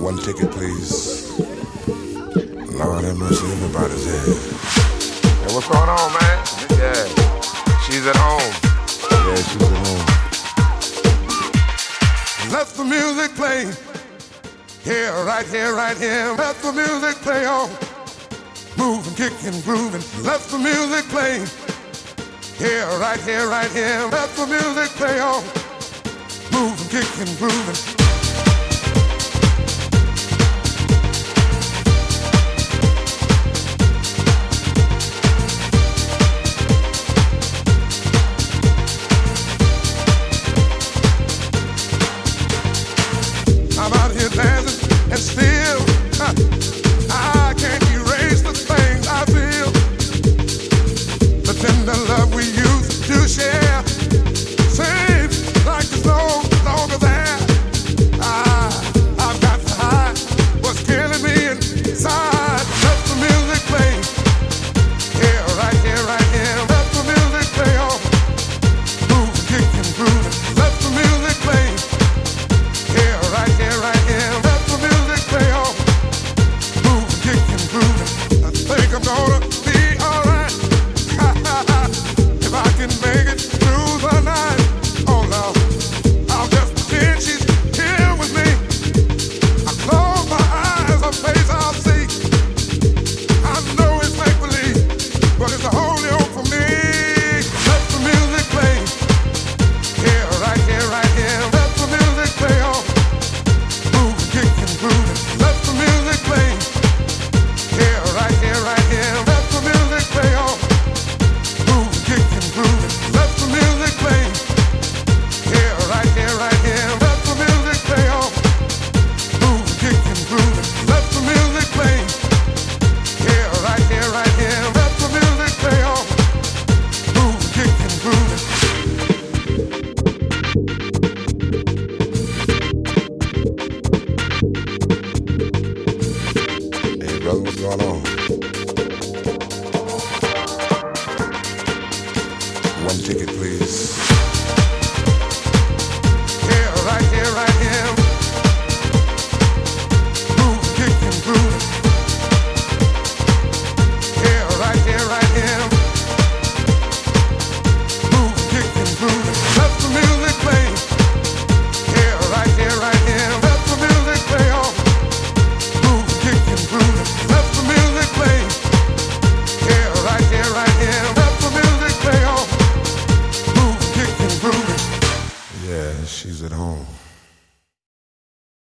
One ticket, please. Lord have mercy, everybody's here. Hey, what's going on, man? Yeah, she's at home. Yeah, she's at home. Let the music play. Here, right here, right here. Let the music play on. Moving, kicking, grooving. Let the music play. Here, right here, right here. Let the music play on. Moving, kicking, grooving. you there. can make it. ticket, please. she's at home.